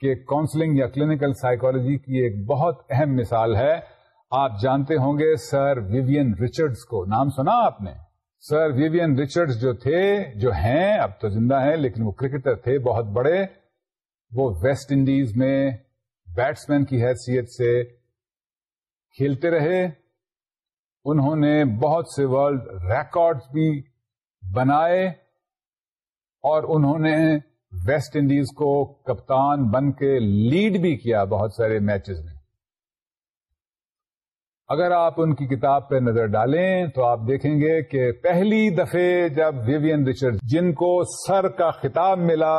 کہ counselling یا کلینکل سائیکولوجی کی ایک بہت اہم مثال ہے آپ جانتے ہوں گے سر ویوین ریچرڈز کو نام سنا آپ نے سر ویوین ریچرڈ جو تھے جو ہیں اب تو زندہ ہیں لیکن وہ کرکٹر تھے بہت بڑے وہ ویسٹ انڈیز میں بیٹس مین کی حیثیت سے کھیلتے رہے انہوں نے بہت سے ورلڈ ریکارڈ بھی بنائے اور انہوں نے ویسٹ انڈیز کو کپتان بن کے لیڈ بھی کیا بہت سارے میچز میں اگر آپ ان کی کتاب پہ نظر ڈالیں تو آپ دیکھیں گے کہ پہلی دفعہ جب ویوین رچرڈ جن کو سر کا خطاب ملا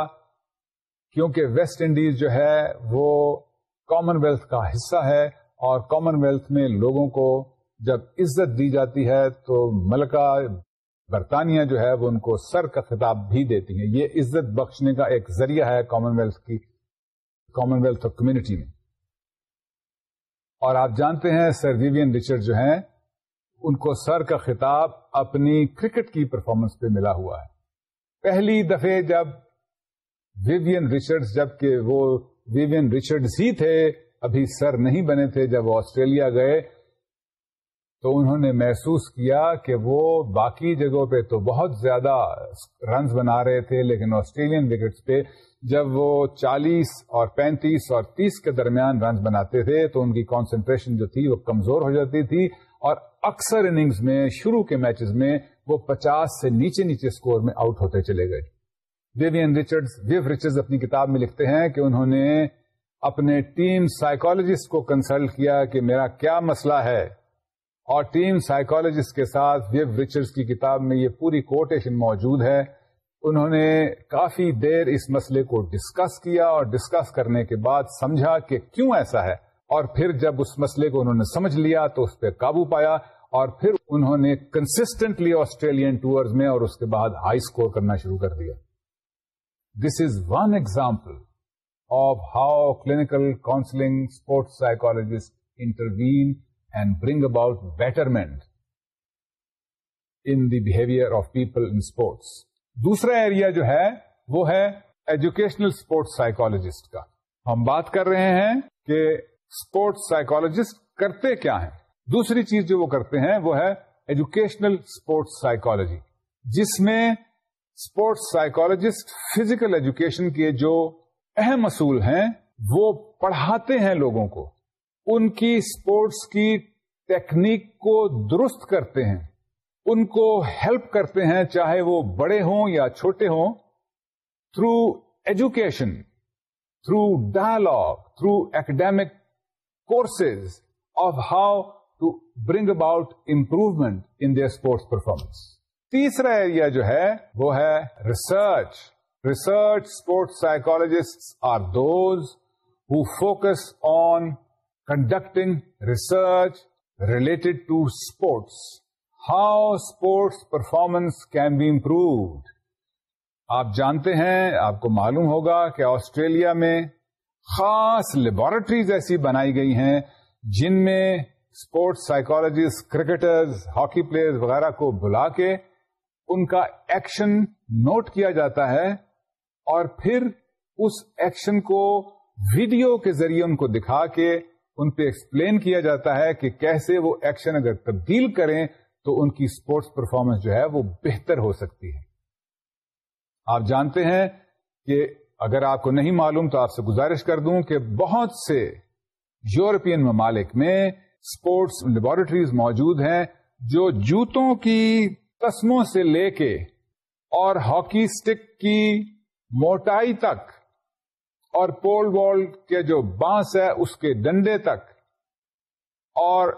کیونکہ ویسٹ انڈیز جو ہے وہ کامن ویلتھ کا حصہ ہے اور کامن ویلتھ میں لوگوں کو جب عزت دی جاتی ہے تو ملکہ برطانیہ جو ہے وہ ان کو سر کا خطاب بھی دیتی ہیں یہ عزت بخشنے کا ایک ذریعہ ہے کامن ویلتھ کی کامن ویلتھ کمیونٹی میں اور آپ جانتے ہیں سر ویوین ریچرڈ جو ہیں ان کو سر کا خطاب اپنی کرکٹ کی پرفارمنس پہ ملا ہوا ہے پہلی دفعہ جب ویوین ریچرڈ جب کہ وہ ویوین ریچرڈ ہی تھے ابھی سر نہیں بنے تھے جب وہ آسٹریلیا گئے تو انہوں نے محسوس کیا کہ وہ باقی جگہوں پہ تو بہت زیادہ رنز بنا رہے تھے لیکن آسٹریلین وکٹس پہ جب وہ چالیس اور پینتیس اور تیس کے درمیان رنز بناتے تھے تو ان کی کانسنٹریشن جو تھی وہ کمزور ہو جاتی تھی اور اکثر اننگز میں شروع کے میچز میں وہ پچاس سے نیچے نیچے سکور میں آؤٹ ہوتے چلے گئے ویوین ریچرڈز ویو ریچرز اپنی کتاب میں لکھتے ہیں کہ انہوں نے اپنے ٹیم سائیکالوجسٹ کو کنسلٹ کیا کہ میرا کیا مسئلہ ہے اور ٹیم سائیکالوجسٹ کے ساتھ ویو ریچرز کی کتاب میں یہ پوری کوٹیشن موجود ہے انہوں نے کافی دیر اس مسئلے کو ڈسکس کیا اور ڈسکس کرنے کے بعد سمجھا کہ کیوں ایسا ہے اور پھر جب اس مسئلے کو انہوں نے سمجھ لیا تو اس پہ قابو پایا اور پھر انہوں نے کنسٹنٹلی آسٹریلین ٹورز میں اور اس کے بعد ہائی اسکور کرنا شروع کر دیا this is one example of how clinical counselling sports psychologist intervene and bring about betterment in behaviour of people in sports دوسرا ایریا جو ہے وہ ہے ایجوکیشنل اسپورٹس سائکولوج کا ہم بات کر رہے ہیں کہ اسپورٹس سائکولوجسٹ کرتے کیا ہیں دوسری چیز جو وہ کرتے ہیں وہ ہے ایجوکیشنل اسپورٹس سائکولوجی جس میں اسپورٹس سائیکولوجسٹ فزیکل ایجوکیشن کے جو اہم اصول ہیں وہ پڑھاتے ہیں لوگوں کو ان کی اسپورٹس کی ٹیکنیک کو درست کرتے ہیں ان کو ہیلپ کرتے ہیں چاہے وہ بڑے ہوں یا چھوٹے ہوں through education through dialogue through academic courses of how to bring about improvement in their sports performance تیسرا ایریا جو ہے وہ ہے research research sports psychologist are those who focus on conducting research related to sports how sports performance can be improved آپ جانتے ہیں آپ کو معلوم ہوگا کہ آسٹریلیا میں خاص لیبورٹریز ایسی بنائی گئی ہیں جن میں sports psychologist cricketers hockey player وغیرہ کو بلا کے ان کا ایکشن نوٹ کیا جاتا ہے اور پھر اس ایکشن کو ویڈیو کے ذریعے ان کو دکھا کے ان پہ ایکسپلین کیا جاتا ہے کہ کیسے وہ ایکشن اگر تبدیل کریں تو ان کی اسپورٹس پرفارمنس جو ہے وہ بہتر ہو سکتی ہے آپ جانتے ہیں کہ اگر آپ کو نہیں معلوم تو آپ سے گزارش کر دوں کہ بہت سے یورپین ممالک میں اسپورٹس لیبوریٹریز موجود ہیں جو جوتوں کی قسموں سے لے کے اور ہاکی سٹک کی موٹائی تک اور پول وال کے جو بانس ہے اس کے ڈنڈے تک اور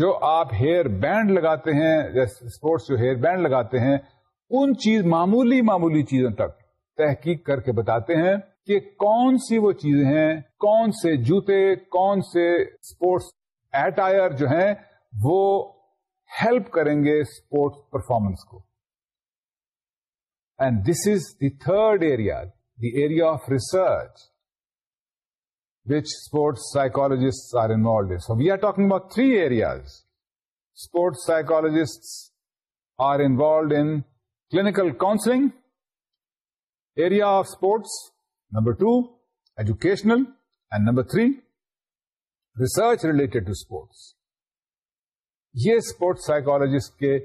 جو آپ ہیئر بینڈ لگاتے ہیں اسپورٹس جو ہیئر بینڈ لگاتے ہیں ان چیز معمولی معمولی چیزوں تک تحقیق کر کے بتاتے ہیں کہ کون سی وہ چیزیں ہیں کون سے جوتے کون سے اسپورٹس ایٹائر جو ہیں وہ ہیلپ کریں گے اسپورٹس پرفارمنس کو and this is the third area the area of research which sports psychologist are involved so we are talking about three areas sports psychologist are involved in clinical counselling area of sports number two educational and number three research related to sports یہ sports psychologist کے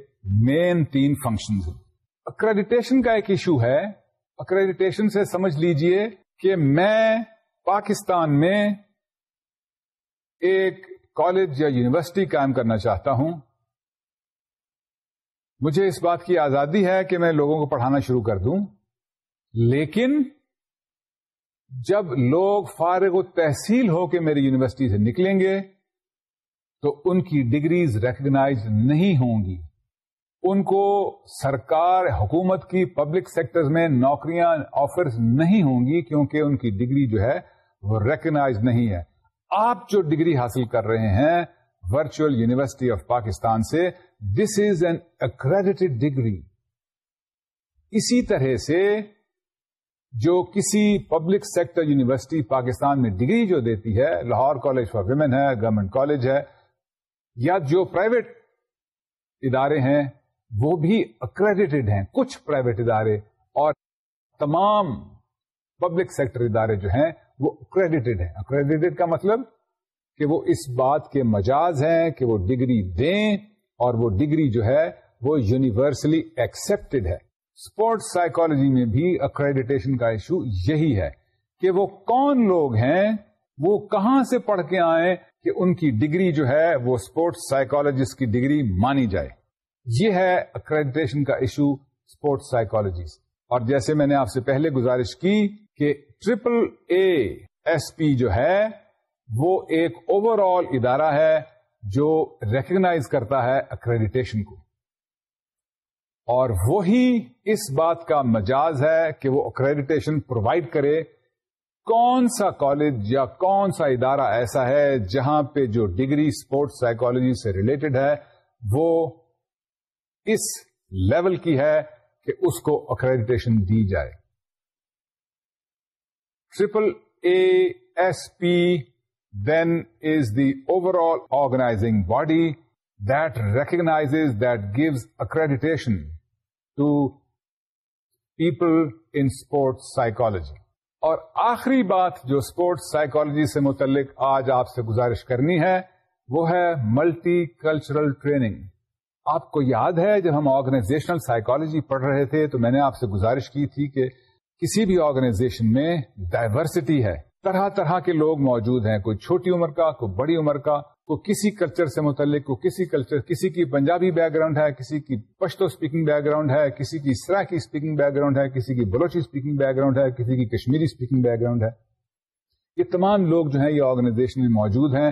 main تین functions ہیں accreditation کا ایک issue ہے accreditation سے سمجھ لیجئے کہ میں پاکستان میں ایک کالج یا یونیورسٹی قائم کرنا چاہتا ہوں مجھے اس بات کی آزادی ہے کہ میں لوگوں کو پڑھانا شروع کر دوں لیکن جب لوگ فارغ و تحصیل ہو کے میری یونیورسٹی سے نکلیں گے تو ان کی ڈگریز ریکگنائز نہیں ہوں گی ان کو سرکار حکومت کی پبلک سیکٹر میں نوکریاں آفر نہیں ہوں گی کیونکہ ان کی ڈگری جو ہے وہ ریکگناز نہیں ہے آپ جو ڈگری حاصل کر رہے ہیں ورچوئل یونیورسٹی آف پاکستان سے this is an accredited degree اسی طرح سے جو کسی پبلک سیکٹر یونیورسٹی پاکستان میں ڈگری جو دیتی ہے لاہور کالج فار ویمن ہے گورنمنٹ کالج ہے یا جو پرائیویٹ ادارے ہیں وہ بھی اکریڈیٹیڈ ہیں کچھ پرائیویٹ ادارے اور تمام پبلک سیکٹر ادارے جو ہیں وہ اکریڈیٹڈ ہیں اکریڈیٹیڈ کا مطلب کہ وہ اس بات کے مجاز ہیں کہ وہ ڈگری دیں اور وہ ڈگری جو ہے وہ یونیورسلی ایکسپٹیڈ ہے اسپورٹس سائیکولوجی میں بھی اکریڈیٹیشن کا ایشو یہی ہے کہ وہ کون لوگ ہیں وہ کہاں سے پڑھ کے آئیں کہ ان کی ڈگری جو ہے وہ اسپورٹس سائیکولوجسٹ کی ڈگری مانی جائے یہ ہے اکریڈیٹیشن کا ایشو اسپورٹس سائیکولوجیسٹ اور جیسے میں نے آپ سے پہلے گزارش کی کہ ٹریپل اے ایس پی جو ہے وہ ایک اوور آل ادارہ ہے جو ریکگناز کرتا ہے اکریڈیٹیشن کو اور وہی اس بات کا مجاز ہے کہ وہ اکریڈیٹیشن پرووائڈ کرے کون سا کالج یا کون سا ادارہ ایسا ہے جہاں پہ جو ڈگری اسپورٹس سائیکالوجی سے ریلیٹڈ ہے وہ اس لیول کی ہے کہ اس کو اکریڈیٹیشن دی جائے triple A S P then is the overall organizing body that recognize that gives accreditation to people in sports psychology اور آخری بات جو اسپورٹس سائیکالوجی سے متعلق آج آپ سے گزارش کرنی ہے وہ ہے ملٹی کلچرل ٹریننگ آپ کو یاد ہے جب ہم آرگنائزیشنل سائیکولوجی پڑھ رہے تھے تو میں نے آپ سے گزارش کی تھی کہ کسی بھی آرگنائزیشن میں ڈائیورسٹی ہے طرح طرح کے لوگ موجود ہیں کوئی چھوٹی عمر کا کوئی بڑی عمر کا کو کسی کلچر سے متعلق کو کسی کلچر کسی کی پنجابی بیک گراؤنڈ ہے کسی کی پشتو اسپیکنگ بیک گراؤنڈ ہے کسی کی سرا کی اسپیکنگ بیک گراؤنڈ ہے کسی کی بلوچی اسپیکنگ بیک گراؤنڈ ہے کسی کی کشمیری اسپیکنگ بیک گراؤنڈ ہے یہ تمام لوگ جو ہیں یہ آرگنائزیشن میں موجود ہیں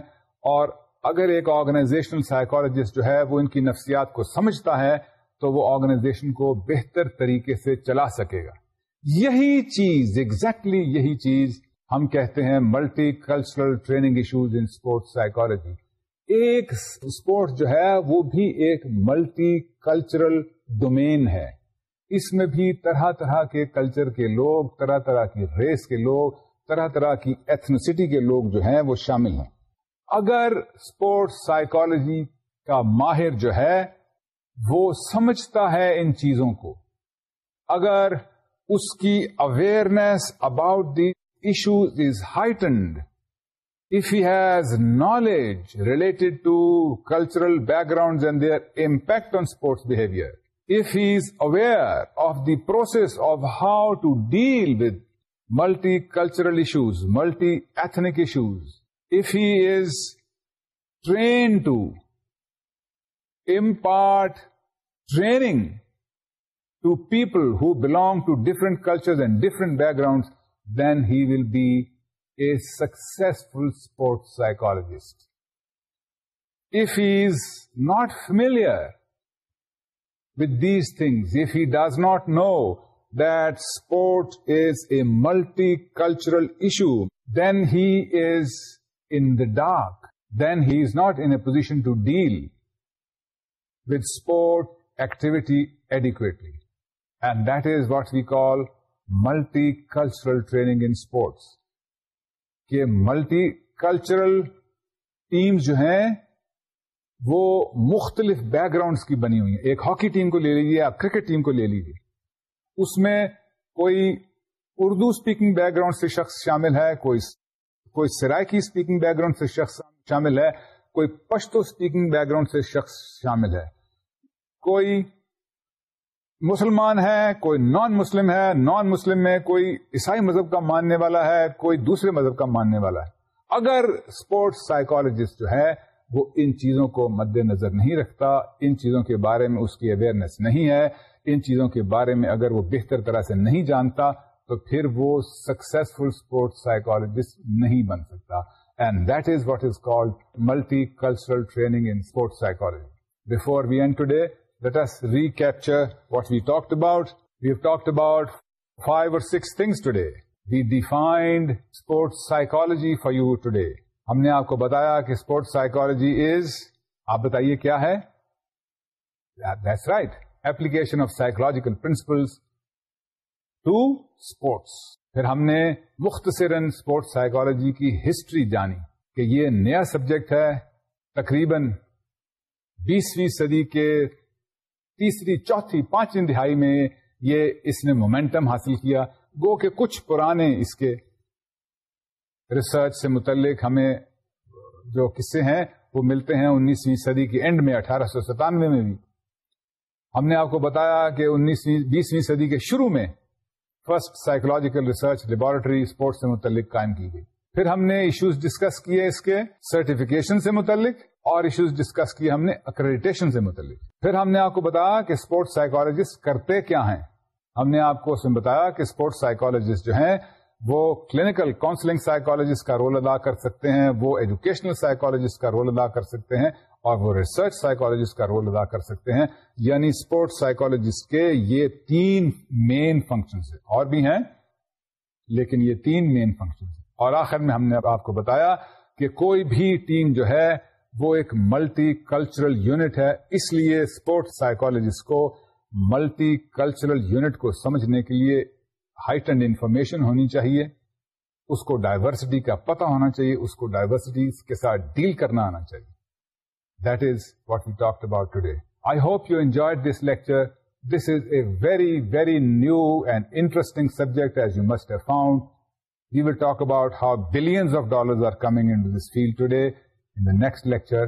اور اگر ایک آرگنائزیشنل سائیکالوجسٹ جو ہے وہ ان کی نفسیات کو سمجھتا ہے تو وہ آرگنائزیشن کو بہتر طریقے سے چلا سکے گا یہی چیز ایگزیکٹلی exactly یہی چیز ہم کہتے ہیں multicultural training issues in sports psychology ایک اسپورٹ جو ہے وہ بھی ایک ملٹی کلچرل ڈومین ہے اس میں بھی طرح طرح کے کلچر کے لوگ طرح طرح کی ریس کے لوگ طرح طرح کی ایتھنیسٹی کے لوگ جو ہیں وہ شامل ہیں اگر اسپورٹس سائیکالوجی کا ماہر جو ہے وہ سمجھتا ہے ان چیزوں کو اگر اس کی awareness about the issues is heightened If he has knowledge related to cultural backgrounds and their impact on sports behavior, if he is aware of the process of how to deal with multicultural issues, multi-ethnic issues, if he is trained to impart training to people who belong to different cultures and different backgrounds, then he will be a successful sports psychologist. If he is not familiar with these things, if he does not know that sport is a multicultural issue, then he is in the dark. Then he is not in a position to deal with sport activity adequately. And that is what we call multicultural training in sports. کہ multicultural teams جو ہیں وہ مختلف back grounds کی بنی ہوئی ہیں ایک ہاکی ٹیم کو لے لیجیے آپ کرکٹ ٹیم کو لے لیجیے اس میں کوئی اردو اسپیکنگ بیک گراؤنڈ سے شخص شامل ہے کوئی کوئی سرائکی اسپیکنگ بیک گراؤنڈ سے شخص شامل ہے کوئی پشتو اسپیکنگ بیک گراؤنڈ سے شخص شامل ہے کوئی مسلمان ہے کوئی نان مسلم ہے نان مسلم میں کوئی عیسائی مذہب کا ماننے والا ہے کوئی دوسرے مذہب کا ماننے والا ہے اگر اسپورٹس سائیکالوجسٹ جو ہے وہ ان چیزوں کو مد نظر نہیں رکھتا ان چیزوں کے بارے میں اس کی اویئرنیس نہیں ہے ان چیزوں کے بارے میں اگر وہ بہتر طرح سے نہیں جانتا تو پھر وہ سکسیسفل اسپورٹس سائیکولوجسٹ نہیں بن سکتا and that is what is called multicultural training in sports psychology before we end today us recapture what we about. About have talked about five or six things today we defined sports psychology for you today ہم نے آپ کو بتایا کہ sports psychology is آپ بتائیے کیا ہے that's right application of psychological principle to sports پھر ہم نے مختصر اسپورٹس سائیکولوجی کی ہسٹری جانی کہ یہ نیا سبجیکٹ ہے تقریباً بیسویں صدی کے تیسری چوتھی پانچویں دہائی میں یہ اس نے مومینٹم حاصل کیا گو کہ کچھ پرانے اس کے ریسرچ سے متعلق ہمیں جو قصے ہیں وہ ملتے ہیں انیسویں صدی کے اینڈ میں اٹھارہ سو ستانوے میں بھی ہم نے آپ کو بتایا کہ انیسویں بیسویں صدی کے شروع میں first psychological research laboratory sports سے متعلق قائم کی گئی پھر ہم نے ایشوز ڈسکس کیے اس کے سرٹیفکیشن سے متعلق اور ایشوز ڈسکس کیے ہم نے اکریڈیٹیشن سے متعلق پھر ہم نے آپ کو بتایا کہ اسپورٹس سائیکالوجسٹ کرتے کیا ہیں ہم نے آپ کو اس میں بتایا کہ اسپورٹس سائیکالوجسٹ جو ہیں وہ کلینکل کاؤنسلنگ سائیکولوجسٹ کا رول ادا کر سکتے ہیں وہ ایجوکیشنل سائیکولوجسٹ کا رول ادا کر سکتے ہیں اور وہ ریسرچ سائیکولوجسٹ کا رول ادا کر سکتے ہیں یعنی اسپورٹس سائیکولوجسٹ کے یہ تین مین ہیں اور بھی ہیں لیکن یہ تین مین فنکشن اور آخر میں ہم نے آپ کو بتایا کہ کوئی بھی ٹیم جو ہے وہ ایک ملٹی کلچرل یونٹ ہے اس لیے اسپورٹس سائیکولوجسٹ کو ملٹی کلچرل یونٹ کو سمجھنے کے لیے ہائٹنڈ انفارمیشن ہونی چاہیے اس کو ڈائیورسٹی کا پتہ ہونا چاہیے اس کو ڈائیورسٹی کے ساتھ ڈیل کرنا آنا چاہیے that is what you talk about today I hope you enjoy this lecture this is a very very new and interesting subject as you must found we will talk about how billions of dollars are coming until today in the next lecture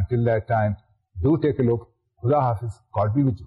until that time do take look خدا حافظ کال پی وی you